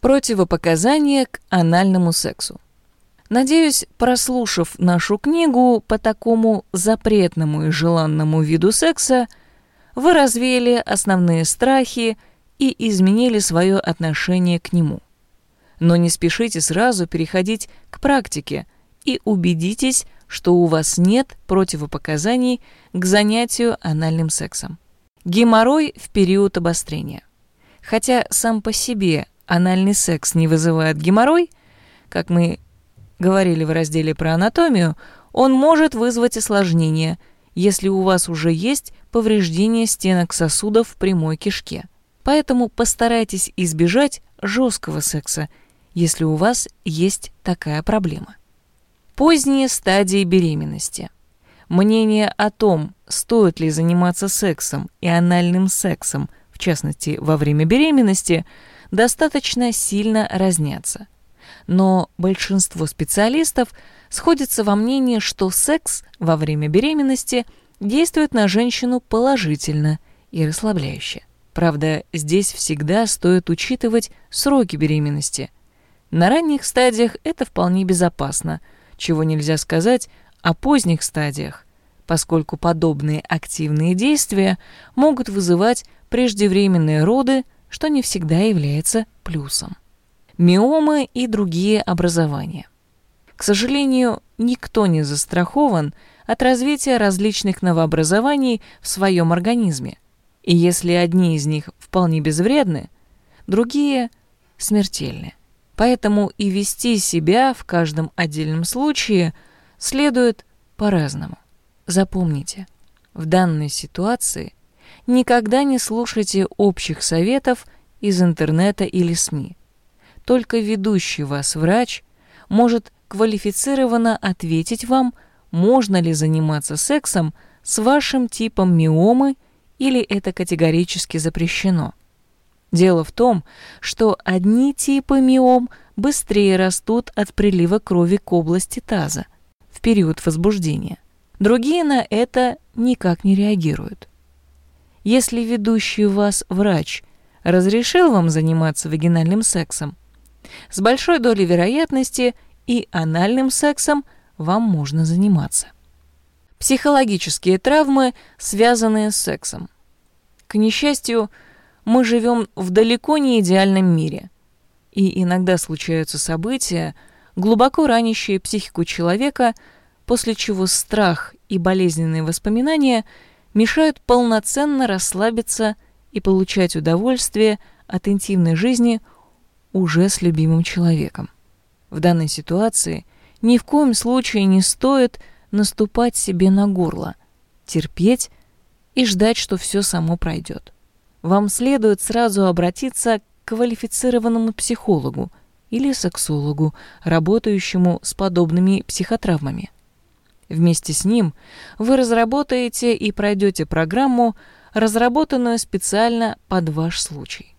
Противопоказания к анальному сексу. Надеюсь, прослушав нашу книгу по такому запретному и желанному виду секса, вы развеяли основные страхи и изменили свое отношение к нему. Но не спешите сразу переходить к практике и убедитесь, что у вас нет противопоказаний к занятию анальным сексом. Геморрой в период обострения. Хотя сам по себе анальный секс не вызывает геморрой, как мы говорили в разделе про анатомию, он может вызвать осложнения, если у вас уже есть повреждение стенок сосудов в прямой кишке. Поэтому постарайтесь избежать жесткого секса, если у вас есть такая проблема. Поздние стадии беременности. Мнение о том, стоит ли заниматься сексом и анальным сексом, в частности во время беременности – достаточно сильно разнятся. Но большинство специалистов сходятся во мнении, что секс во время беременности действует на женщину положительно и расслабляюще. Правда, здесь всегда стоит учитывать сроки беременности. На ранних стадиях это вполне безопасно, чего нельзя сказать о поздних стадиях, поскольку подобные активные действия могут вызывать преждевременные роды, что не всегда является плюсом. Миомы и другие образования. К сожалению, никто не застрахован от развития различных новообразований в своем организме. И если одни из них вполне безвредны, другие смертельны. Поэтому и вести себя в каждом отдельном случае следует по-разному. Запомните, в данной ситуации никогда не слушайте общих советов из интернета или СМИ. Только ведущий вас врач может квалифицированно ответить вам, можно ли заниматься сексом с вашим типом миомы или это категорически запрещено. Дело в том, что одни типы миом быстрее растут от прилива крови к области таза в период возбуждения. Другие на это никак не реагируют. Если ведущий вас врач разрешил вам заниматься вагинальным сексом, с большой долей вероятности и анальным сексом вам можно заниматься. Психологические травмы, связанные с сексом. К несчастью, мы живем в далеко не идеальном мире, и иногда случаются события, глубоко ранящие психику человека, после чего страх и болезненные воспоминания – мешают полноценно расслабиться и получать удовольствие от интимной жизни уже с любимым человеком. В данной ситуации ни в коем случае не стоит наступать себе на горло, терпеть и ждать, что все само пройдет. Вам следует сразу обратиться к квалифицированному психологу или сексологу, работающему с подобными психотравмами. Вместе с ним вы разработаете и пройдете программу, разработанную специально под ваш случай.